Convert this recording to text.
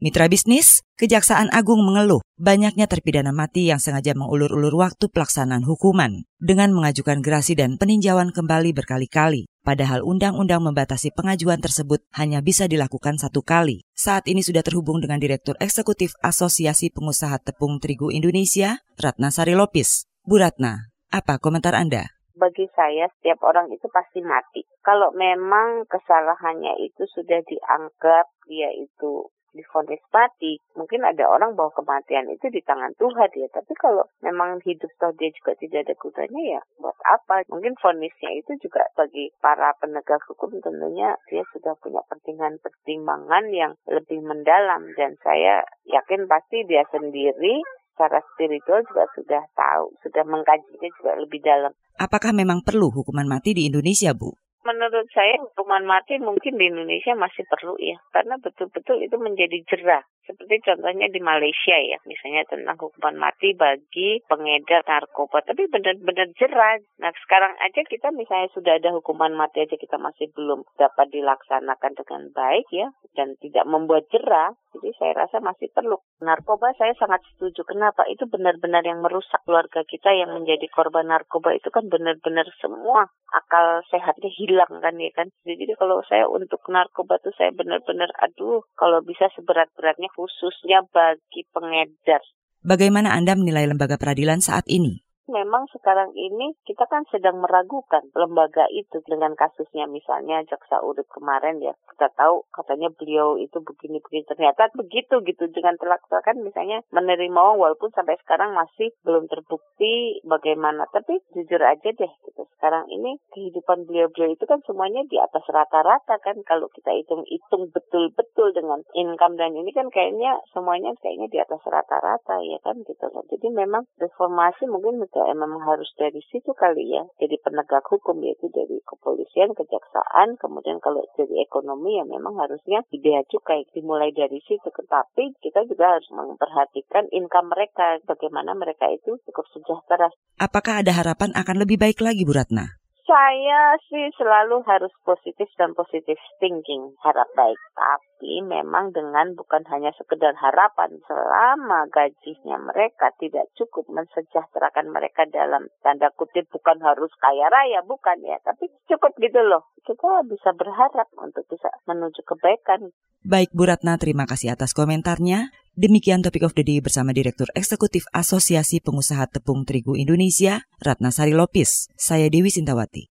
Mitra bisnis, Kejaksaan Agung mengeluh banyaknya terpidana mati yang sengaja mengulur-ulur waktu pelaksanaan hukuman dengan mengajukan gerasi dan peninjauan kembali berkali-kali. Padahal undang-undang membatasi pengajuan tersebut hanya bisa dilakukan satu kali. Saat ini sudah terhubung dengan Direktur Eksekutif Asosiasi Pengusaha Tepung Terigu Indonesia, Ratna Sari Lopis. Bu Ratna, apa komentar Anda? bagi saya setiap orang itu pasti mati. Kalau memang kesalahannya itu sudah dianggap dia itu difonis mati, mungkin ada orang bahwa kematian itu di tangan Tuhan ya. Tapi kalau memang hidup toh dia juga tidak ada gunanya ya buat apa? Mungkin fonisnya itu juga bagi para penegak hukum tentunya dia sudah punya pertimbangan-pertimbangan yang lebih mendalam dan saya yakin pasti dia sendiri secara spiritual juga sudah tahu, sudah mengkajinya juga lebih dalam. Apakah memang perlu hukuman mati di Indonesia, Bu? Menurut saya hukuman mati mungkin di Indonesia masih perlu ya. Karena betul-betul itu menjadi jerah seperti contohnya di Malaysia ya misalnya tentang hukuman mati bagi pengedar narkoba tapi benar-benar jerah nah sekarang aja kita misalnya sudah ada hukuman mati aja kita masih belum dapat dilaksanakan dengan baik ya dan tidak membuat jerah jadi saya rasa masih perlu. Narkoba saya sangat setuju. Kenapa? Itu benar-benar yang merusak keluarga kita yang menjadi korban narkoba itu kan benar-benar semua akal sehatnya hilang kan ya kan. Jadi kalau saya untuk narkoba tuh saya benar-benar aduh kalau bisa seberat-beratnya khususnya bagi pengedar. Bagaimana Anda menilai lembaga peradilan saat ini? Memang sekarang ini kita kan sedang meragukan lembaga itu dengan kasusnya. Misalnya jaksa urip kemarin ya kita tahu katanya beliau itu begini-begini. Ternyata begitu gitu dengan kan misalnya menerima uang walaupun sampai sekarang masih belum terbukti bagaimana. Tapi jujur aja deh gitu. Sekarang ini kehidupan beliau-beliau itu kan semuanya di atas rata-rata kan. Kalau kita hitung-hitung betul-betul dengan income dan ini kan kayaknya semuanya kayaknya di atas rata-rata ya kan gitu jadi memang reformasi mungkin ya memang harus dari situ kali ya jadi penegak hukum yaitu dari kepolisian kejaksaan kemudian kalau dari ekonomi ya memang harusnya bea cukai dimulai dari situ tetapi kita juga harus memperhatikan income mereka bagaimana mereka itu cukup sejahtera. Apakah ada harapan akan lebih baik lagi Bu Ratna saya sih selalu harus positif dan positif thinking, harap baik. Tapi memang dengan bukan hanya sekedar harapan, selama gajinya mereka tidak cukup mensejahterakan mereka dalam tanda kutip bukan harus kaya raya, bukan ya, tapi cukup gitu loh. Kita bisa berharap untuk bisa menuju kebaikan. Baik Bu Ratna, terima kasih atas komentarnya. Demikian topik of the day bersama Direktur Eksekutif Asosiasi Pengusaha Tepung Terigu Indonesia, Ratna Sari Lopis. Saya Dewi Sintawati.